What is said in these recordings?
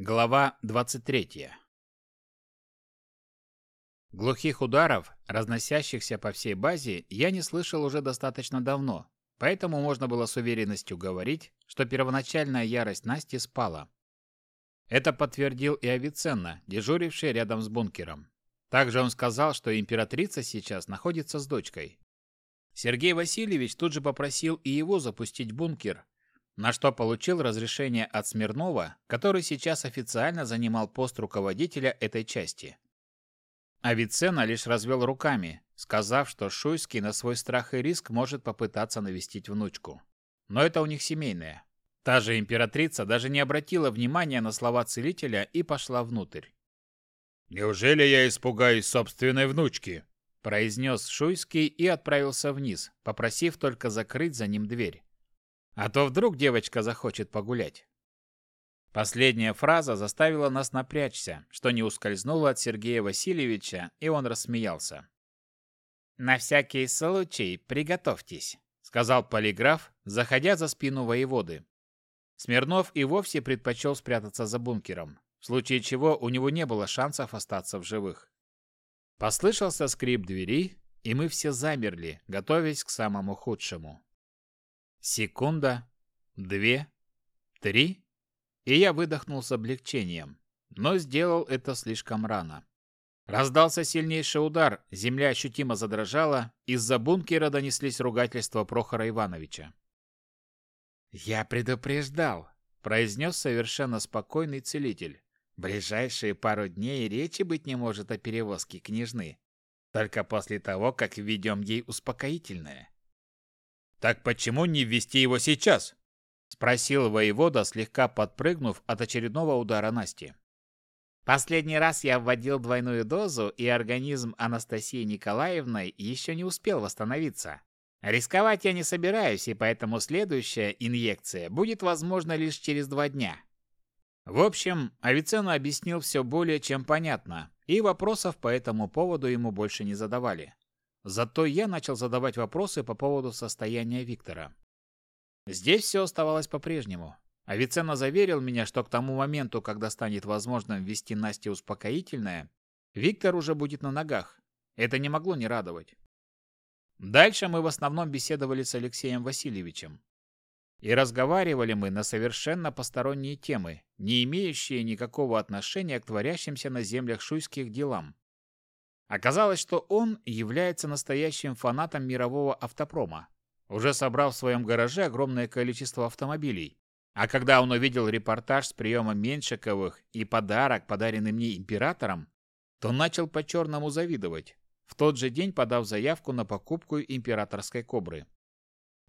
Глава 23. Глухих ударов, разносящихся по всей базе, я не слышал уже достаточно давно, поэтому можно было с уверенностью говорить, что первоначальная ярость Насти спала. Это подтвердил и Авиценна, дежуривший рядом с бункером. Также он сказал, что императрица сейчас находится с дочкой. Сергей Васильевич тут же попросил и его запустить бункер, на что получил разрешение от Смирнова, который сейчас официально занимал пост руководителя этой части. Авиценна лишь развел руками, сказав, что Шуйский на свой страх и риск может попытаться навестить внучку. Но это у них семейное. Та же императрица даже не обратила внимания на слова целителя и пошла внутрь. «Неужели я испугаюсь собственной внучки?» произнес Шуйский и отправился вниз, попросив только закрыть за ним дверь. А то вдруг девочка захочет погулять. Последняя фраза заставила нас напрячься, что не ускользнуло от Сергея Васильевича, и он рассмеялся. «На всякий случай приготовьтесь», — сказал полиграф, заходя за спину воеводы. Смирнов и вовсе предпочел спрятаться за бункером, в случае чего у него не было шансов остаться в живых. Послышался скрип двери, и мы все замерли, готовясь к самому худшему. Секунда, две, три, и я выдохнул с облегчением, но сделал это слишком рано. Раздался сильнейший удар, земля ощутимо задрожала, из-за бункера донеслись ругательства Прохора Ивановича. «Я предупреждал», — произнес совершенно спокойный целитель. «Ближайшие пару дней речи быть не может о перевозке княжны. Только после того, как введем ей успокоительное. Так почему не ввести его сейчас? Спросил воевода, слегка подпрыгнув от очередного удара Насти. Последний раз я вводил двойную дозу, и организм Анастасии Николаевны еще не успел восстановиться. Рисковать я не собираюсь, и поэтому следующая инъекция будет возможна лишь через два дня. В общем, Авиценна объяснил все более чем понятно, и вопросов по этому поводу ему больше не задавали. Зато я начал задавать вопросы по поводу состояния Виктора. Здесь все оставалось по-прежнему. Авиценна заверил меня, что к тому моменту, когда станет возможным ввести Насте успокоительное, Виктор уже будет на ногах. Это не могло не радовать. Дальше мы в основном беседовали с Алексеем Васильевичем. И разговаривали мы на совершенно посторонние темы, не имеющие никакого отношения к творящимся на землях шуйских делам. Оказалось, что он является настоящим фанатом мирового автопрома. Уже собрал в своем гараже огромное количество автомобилей. А когда он увидел репортаж с приемом Меньшиковых и подарок, подаренный мне императором, то начал по-черному завидовать, в тот же день подав заявку на покупку императорской кобры.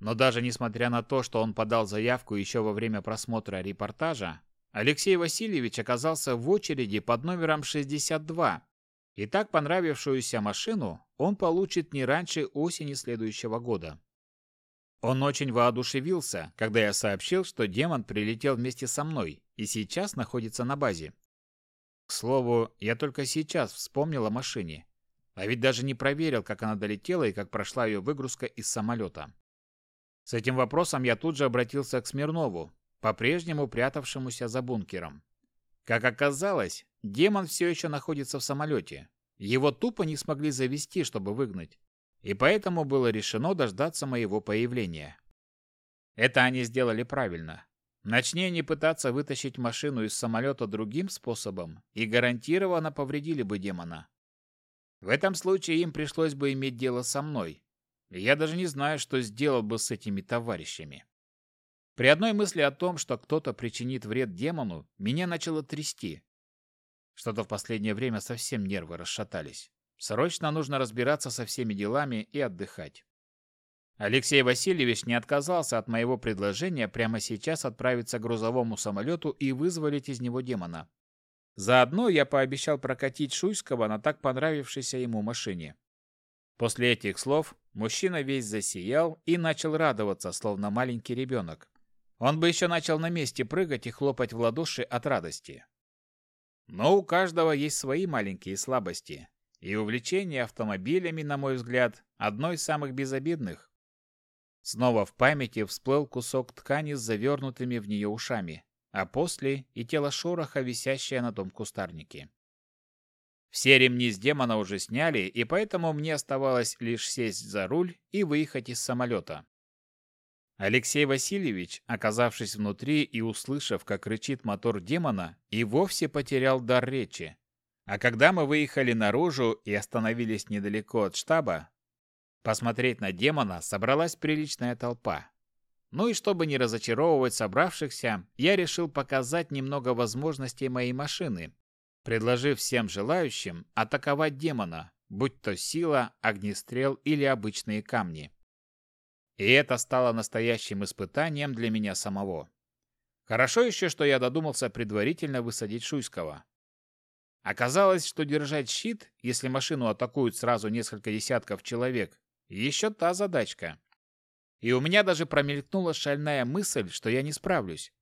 Но даже несмотря на то, что он подал заявку еще во время просмотра репортажа, Алексей Васильевич оказался в очереди под номером 62 и так понравившуюся машину он получит не раньше осени следующего года. Он очень воодушевился, когда я сообщил, что демон прилетел вместе со мной и сейчас находится на базе. К слову, я только сейчас вспомнил о машине, а ведь даже не проверил, как она долетела и как прошла ее выгрузка из самолета. С этим вопросом я тут же обратился к Смирнову, по-прежнему прятавшемуся за бункером. Как оказалось, демон все еще находится в самолете. Его тупо не смогли завести, чтобы выгнать. И поэтому было решено дождаться моего появления. Это они сделали правильно. Начни они пытаться вытащить машину из самолета другим способом, и гарантированно повредили бы демона. В этом случае им пришлось бы иметь дело со мной. я даже не знаю, что сделал бы с этими товарищами. При одной мысли о том, что кто-то причинит вред демону, меня начало трясти. Что-то в последнее время совсем нервы расшатались. Срочно нужно разбираться со всеми делами и отдыхать. Алексей Васильевич не отказался от моего предложения прямо сейчас отправиться к грузовому самолету и вызволить из него демона. Заодно я пообещал прокатить Шуйского на так понравившейся ему машине. После этих слов мужчина весь засиял и начал радоваться, словно маленький ребенок. Он бы еще начал на месте прыгать и хлопать в ладоши от радости. Но у каждого есть свои маленькие слабости, и увлечение автомобилями, на мой взгляд, одно из самых безобидных. Снова в памяти всплыл кусок ткани с завернутыми в нее ушами. а после и тело шороха, висящее на том кустарнике. Все ремни с демона уже сняли, и поэтому мне оставалось лишь сесть за руль и выехать из самолета. Алексей Васильевич, оказавшись внутри и услышав, как рычит мотор демона, и вовсе потерял дар речи. А когда мы выехали наружу и остановились недалеко от штаба, посмотреть на демона собралась приличная толпа. Ну и чтобы не разочаровывать собравшихся, я решил показать немного возможностей моей машины, предложив всем желающим атаковать демона, будь то сила, огнестрел или обычные камни. И это стало настоящим испытанием для меня самого. Хорошо еще, что я додумался предварительно высадить Шуйского. Оказалось, что держать щит, если машину атакуют сразу несколько десятков человек, еще та задачка. И у меня даже промелькнула шальная мысль, что я не справлюсь.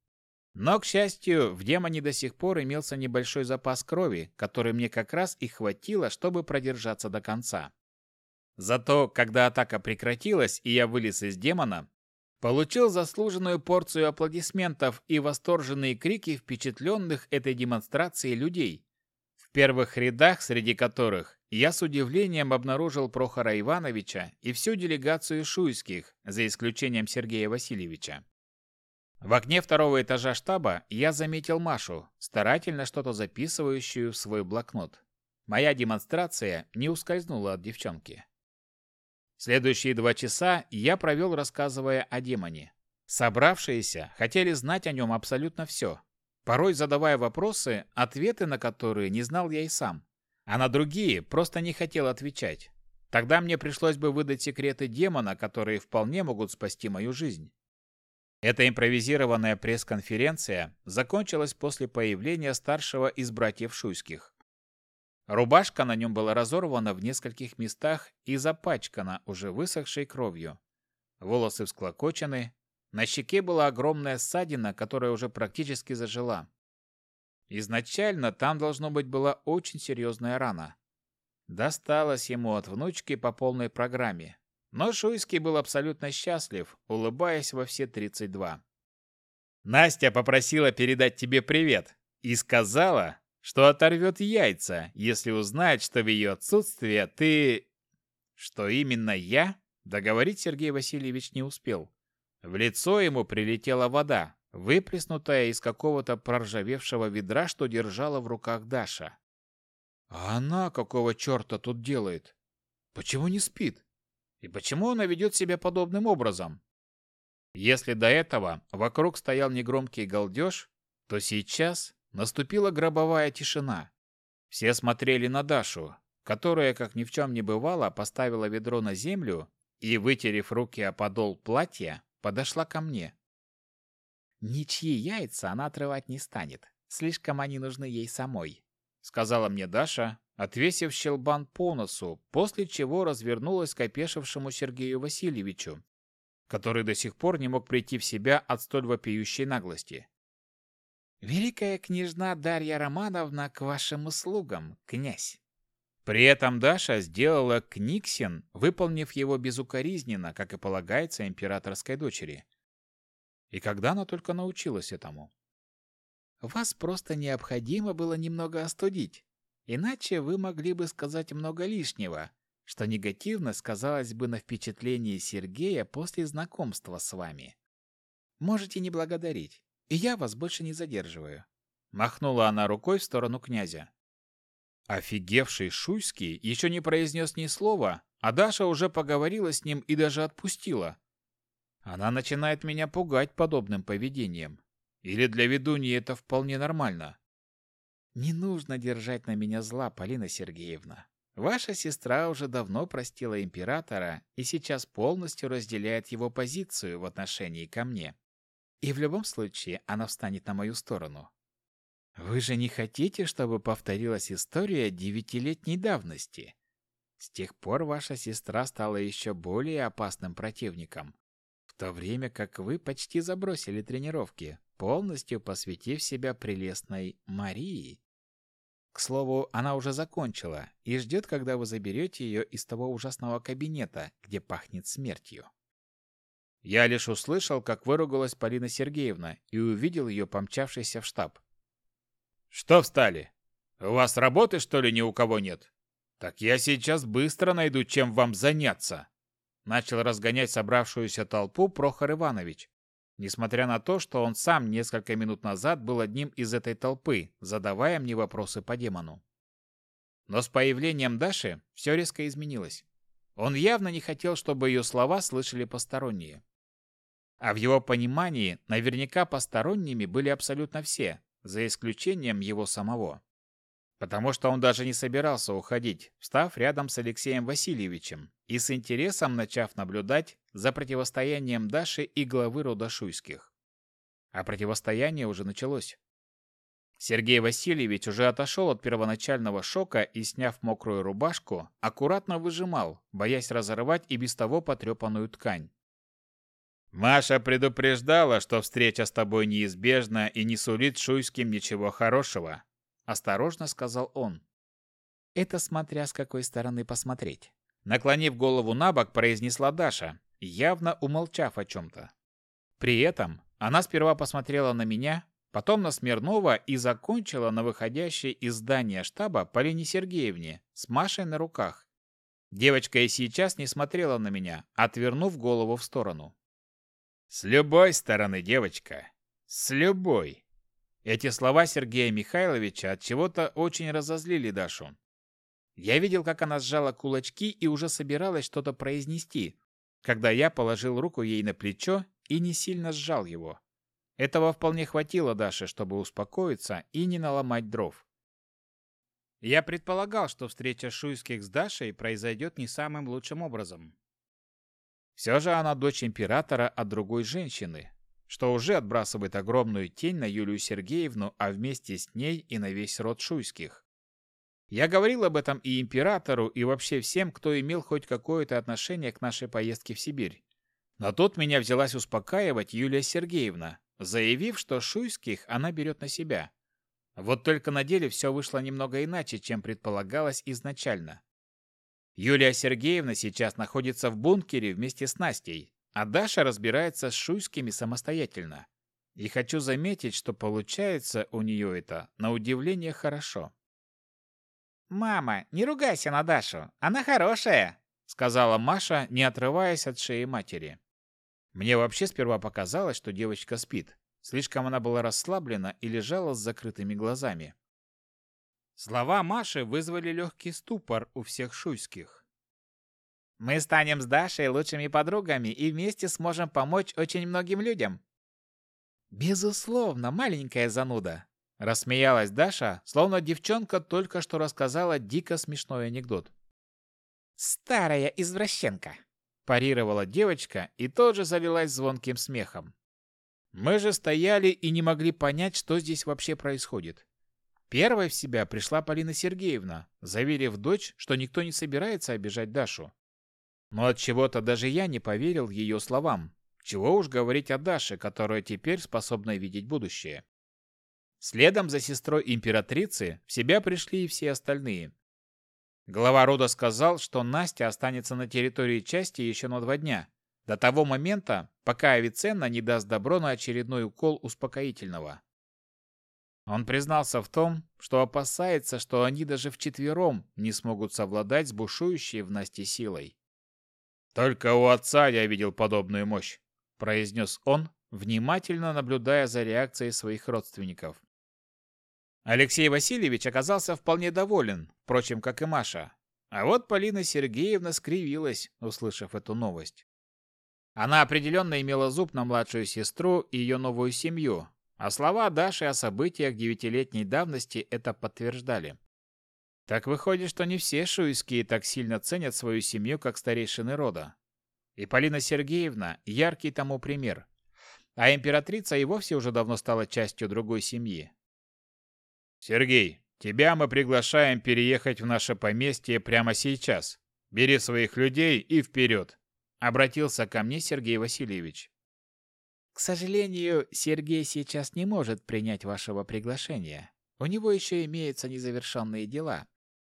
Но, к счастью, в демоне до сих пор имелся небольшой запас крови, который мне как раз и хватило, чтобы продержаться до конца. Зато, когда атака прекратилась и я вылез из демона, получил заслуженную порцию аплодисментов и восторженные крики впечатленных этой демонстрацией людей, в первых рядах, среди которых я с удивлением обнаружил Прохора Ивановича и всю делегацию шуйских, за исключением Сергея Васильевича. В окне второго этажа штаба я заметил Машу, старательно что-то записывающую в свой блокнот. Моя демонстрация не ускользнула от девчонки. Следующие два часа я провел, рассказывая о демоне. Собравшиеся хотели знать о нем абсолютно все, порой задавая вопросы, ответы на которые не знал я и сам, а на другие просто не хотел отвечать. Тогда мне пришлось бы выдать секреты демона, которые вполне могут спасти мою жизнь. Эта импровизированная пресс-конференция закончилась после появления старшего из братьев Шуйских. Рубашка на нем была разорвана в нескольких местах и запачкана уже высохшей кровью. Волосы всклокочены, на щеке была огромная ссадина, которая уже практически зажила. Изначально там, должно быть, была очень серьезная рана. Досталось ему от внучки по полной программе. Но Шуйский был абсолютно счастлив, улыбаясь во все 32. «Настя попросила передать тебе привет и сказала, что оторвет яйца, если узнает, что в ее отсутствие ты...» Что именно я, договорить Сергей Васильевич не успел. В лицо ему прилетела вода, выплеснутая из какого-то проржавевшего ведра, что держала в руках Даша. А она какого черта тут делает? Почему не спит? И почему она ведет себя подобным образом? Если до этого вокруг стоял негромкий галдеж, то сейчас наступила гробовая тишина. Все смотрели на Дашу, которая, как ни в чем не бывало, поставила ведро на землю и, вытерев руки о подол платья, подошла ко мне. «Ничьи яйца она отрывать не станет. Слишком они нужны ей самой», — сказала мне Даша, отвесив щелбан по носу, после чего развернулась к опешившему Сергею Васильевичу, который до сих пор не мог прийти в себя от столь вопиющей наглости. «Великая княжна Дарья Романовна к вашим услугам, князь!» При этом Даша сделала книксин, выполнив его безукоризненно, как и полагается императорской дочери. И когда она только научилась этому? Вас просто необходимо было немного остудить, иначе вы могли бы сказать много лишнего, что негативно сказалось бы на впечатлении Сергея после знакомства с вами. Можете не благодарить, и я вас больше не задерживаю. Махнула она рукой в сторону князя. Офигевший Шуйский еще не произнес ни слова, а Даша уже поговорила с ним и даже отпустила. Она начинает меня пугать подобным поведением. Или для ведуньи это вполне нормально? Не нужно держать на меня зла, Полина Сергеевна. Ваша сестра уже давно простила императора и сейчас полностью разделяет его позицию в отношении ко мне. И в любом случае она встанет на мою сторону. Вы же не хотите, чтобы повторилась история девятилетней давности? С тех пор ваша сестра стала еще более опасным противником, в то время как вы почти забросили тренировки, полностью посвятив себя прелестной Марии. К слову, она уже закончила и ждет, когда вы заберете ее из того ужасного кабинета, где пахнет смертью. Я лишь услышал, как выругалась Полина Сергеевна и увидел ее помчавшейся в штаб. «Что встали? У вас работы, что ли, ни у кого нет? Так я сейчас быстро найду, чем вам заняться!» Начал разгонять собравшуюся толпу Прохор Иванович, несмотря на то, что он сам несколько минут назад был одним из этой толпы, задавая мне вопросы по демону. Но с появлением Даши все резко изменилось. Он явно не хотел, чтобы ее слова слышали посторонние. А в его понимании наверняка посторонними были абсолютно все, за исключением его самого. Потому что он даже не собирался уходить, встав рядом с Алексеем Васильевичем и с интересом начав наблюдать за противостоянием Даши и главы рода Шуйских. А противостояние уже началось. Сергей Васильевич уже отошел от первоначального шока и, сняв мокрую рубашку, аккуратно выжимал, боясь разорвать и без того потрепанную ткань. «Маша предупреждала, что встреча с тобой неизбежна и не сулит Шуйским ничего хорошего», — осторожно сказал он. «Это смотря с какой стороны посмотреть». Наклонив голову на бок, произнесла Даша, явно умолчав о чем-то. При этом она сперва посмотрела на меня, потом на Смирнова и закончила на выходящей из здания штаба Полине Сергеевне с Машей на руках. Девочка и сейчас не смотрела на меня, отвернув голову в сторону. «С любой стороны, девочка, с любой!» Эти слова Сергея Михайловича от чего-то очень разозлили Дашу. Я видел, как она сжала кулачки и уже собиралась что-то произнести, когда я положил руку ей на плечо и не сильно сжал его. Этого вполне хватило Даше, чтобы успокоиться и не наломать дров. Я предполагал, что встреча Шуйских с Дашей произойдет не самым лучшим образом. Все же она дочь императора от другой женщины, что уже отбрасывает огромную тень на Юлию Сергеевну, а вместе с ней и на весь род Шуйских. Я говорил об этом и императору, и вообще всем, кто имел хоть какое-то отношение к нашей поездке в Сибирь. Но тут меня взялась успокаивать Юлия Сергеевна, заявив, что Шуйских она берет на себя. Вот только на деле все вышло немного иначе, чем предполагалось изначально. Юлия Сергеевна сейчас находится в бункере вместе с Настей, а Даша разбирается с Шуйскими самостоятельно. И хочу заметить, что получается у нее это, на удивление, хорошо. «Мама, не ругайся на Дашу, она хорошая», сказала Маша, не отрываясь от шеи матери. Мне вообще сперва показалось, что девочка спит. Слишком она была расслаблена и лежала с закрытыми глазами. Слова Маши вызвали легкий ступор у всех шуйских. «Мы станем с Дашей лучшими подругами и вместе сможем помочь очень многим людям». «Безусловно, маленькая зануда», — рассмеялась Даша, словно девчонка только что рассказала дико смешной анекдот. «Старая извращенка», парировала девочка и тоже залилась звонким смехом. Мы же стояли и не могли понять, что здесь вообще происходит. Первой в себя пришла Полина Сергеевна, заверив дочь, что никто не собирается обижать Дашу. Но от чего-то даже я не поверил ее словам. Чего уж говорить о Даше, которая теперь способна видеть будущее. Следом за сестрой императрицы в себя пришли и все остальные. Глава рода сказал, что Настя останется на территории части еще на два дня, до того момента, пока Авиценна не даст добро на очередной укол успокоительного. Он признался в том, что опасается, что они даже вчетвером не смогут совладать с бушующей в Насте силой. «Только у отца я видел подобную мощь», – произнес он, внимательно наблюдая за реакцией своих родственников. Алексей Васильевич оказался вполне доволен, впрочем, как и Маша. А вот Полина Сергеевна скривилась, услышав эту новость. Она определенно имела зуб на младшую сестру и ее новую семью, а слова Даши о событиях девятилетней давности это подтверждали. Так выходит, что не все шуйские так сильно ценят свою семью, как старейшины рода. И Полина Сергеевна – яркий тому пример. А императрица и вовсе уже давно стала частью другой семьи, «Сергей, тебя мы приглашаем переехать в наше поместье прямо сейчас. Бери своих людей и вперед!» Обратился ко мне Сергей Васильевич. «К сожалению, Сергей сейчас не может принять вашего приглашения. У него еще имеются незавершенные дела.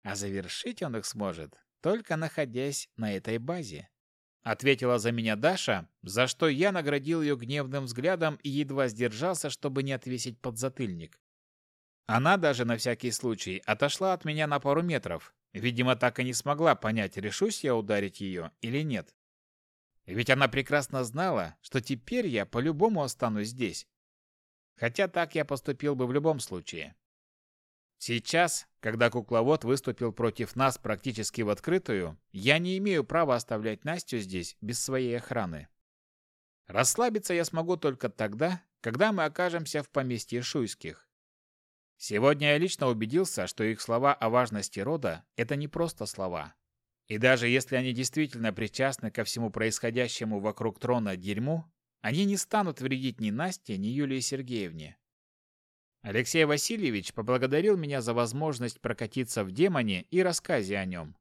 А завершить он их сможет, только находясь на этой базе. ответила за меня Даша, за что я наградил ее гневным взглядом и едва сдержался, чтобы не отвесить подзатыльник. Она даже на всякий случай отошла от меня на пару метров. Видимо, так и не смогла понять, решусь я ударить ее или нет. Ведь она прекрасно знала, что теперь я по-любому останусь здесь. Хотя так я поступил бы в любом случае. Сейчас, когда кукловод выступил против нас практически в открытую, я не имею права оставлять Настю здесь без своей охраны. Расслабиться я смогу только тогда, когда мы окажемся в поместье Шуйских. Сегодня я лично убедился, что их слова о важности рода – это не просто слова. И даже если они действительно причастны ко всему происходящему вокруг трона дерьму, они не станут вредить ни Насте, ни Юлии Сергеевне. Алексей Васильевич поблагодарил меня за возможность прокатиться в демоне и рассказе о нем.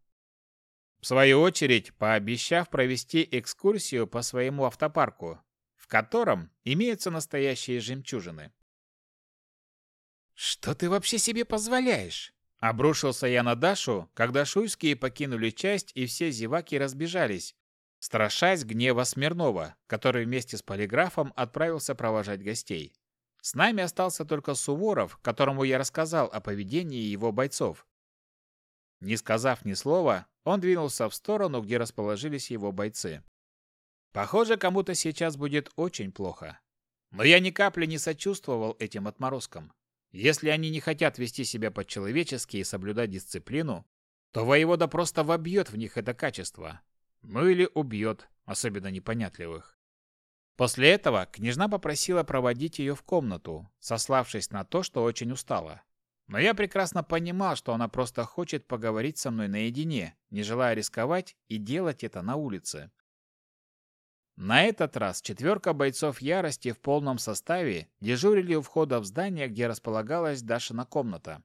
В свою очередь, пообещав провести экскурсию по своему автопарку, в котором имеются настоящие жемчужины. «Что ты вообще себе позволяешь?» Обрушился я на Дашу, когда шуйские покинули часть и все зеваки разбежались, страшась гнева Смирнова, который вместе с полиграфом отправился провожать гостей. С нами остался только Суворов, которому я рассказал о поведении его бойцов. Не сказав ни слова, он двинулся в сторону, где расположились его бойцы. Похоже, кому-то сейчас будет очень плохо. Но я ни капли не сочувствовал этим отморозкам. Если они не хотят вести себя по-человечески и соблюдать дисциплину, то воевода просто вобьет в них это качество. Ну или убьет, особенно непонятливых. После этого княжна попросила проводить ее в комнату, сославшись на то, что очень устала. Но я прекрасно понимал, что она просто хочет поговорить со мной наедине, не желая рисковать и делать это на улице. На этот раз четверка бойцов ярости в полном составе дежурили у входа в здание, где располагалась Дашина комната.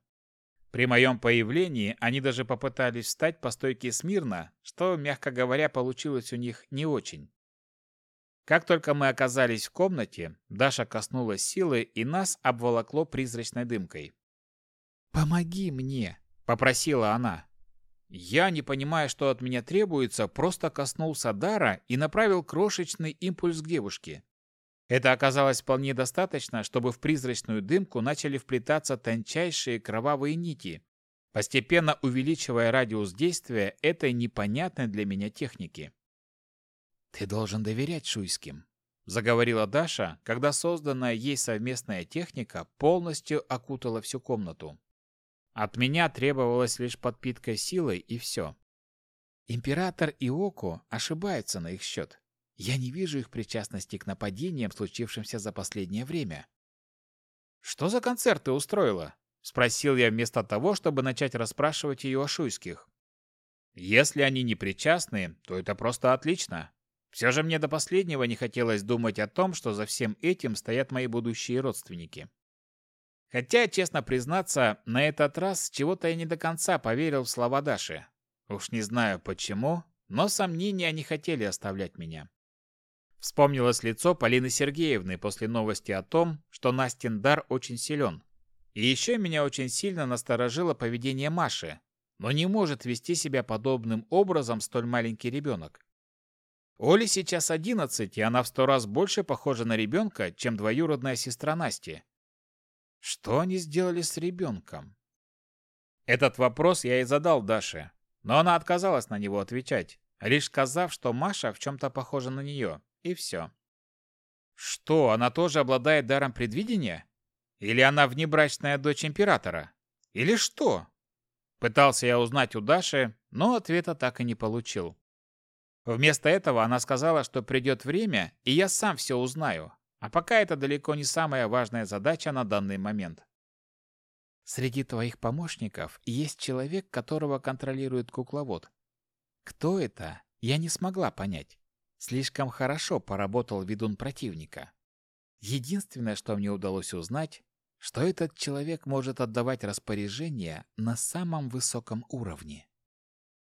При моем появлении они даже попытались встать по стойке смирно, что, мягко говоря, получилось у них не очень. Как только мы оказались в комнате, Даша коснулась силы, и нас обволокло призрачной дымкой. «Помоги мне!» — попросила она. Я, не понимая, что от меня требуется, просто коснулся дара и направил крошечный импульс к девушке. Это оказалось вполне достаточно, чтобы в призрачную дымку начали вплетаться тончайшие кровавые нити, постепенно увеличивая радиус действия этой непонятной для меня техники. «Ты должен доверять Шуйским», — заговорила Даша, когда созданная ей совместная техника полностью окутала всю комнату. От меня требовалась лишь подпитка силой и все. Император и Око ошибаются на их счет. Я не вижу их причастности к нападениям, случившимся за последнее время. «Что за концерт ты устроила?» — спросил я вместо того, чтобы начать расспрашивать ее о Шуйских. «Если они не причастны, то это просто отлично. Все же мне до последнего не хотелось думать о том, что за всем этим стоят мои будущие родственники. Хотя, честно признаться, на этот раз чего-то я не до конца поверил в слова Даши. Уж не знаю почему, но сомнения не хотели оставлять меня. Вспомнилось лицо Полины Сергеевны после новости о том, что Настин дар очень силен. И еще меня очень сильно насторожило поведение Маши, но не может вести себя подобным образом столь маленький ребенок. Оле сейчас одиннадцать, и она в сто раз больше похожа на ребенка, чем двоюродная сестра Насти. Что они сделали с ребенком? Этот вопрос я и задал Даше, но она отказалась на него отвечать, лишь сказав, что Маша в чем-то похожа на нее, и все. Что, она тоже обладает даром предвидения? Или она внебрачная дочь императора? Или что? Пытался я узнать у Даши, но ответа так и не получил. Вместо этого она сказала, что придет время, и я сам все узнаю. А пока это далеко не самая важная задача на данный момент. Среди твоих помощников есть человек, которого контролирует кукловод. Кто это, я не смогла понять. Слишком хорошо поработал ведун противника. Единственное, что мне удалось узнать, что этот человек может отдавать распоряжения на самом высоком уровне.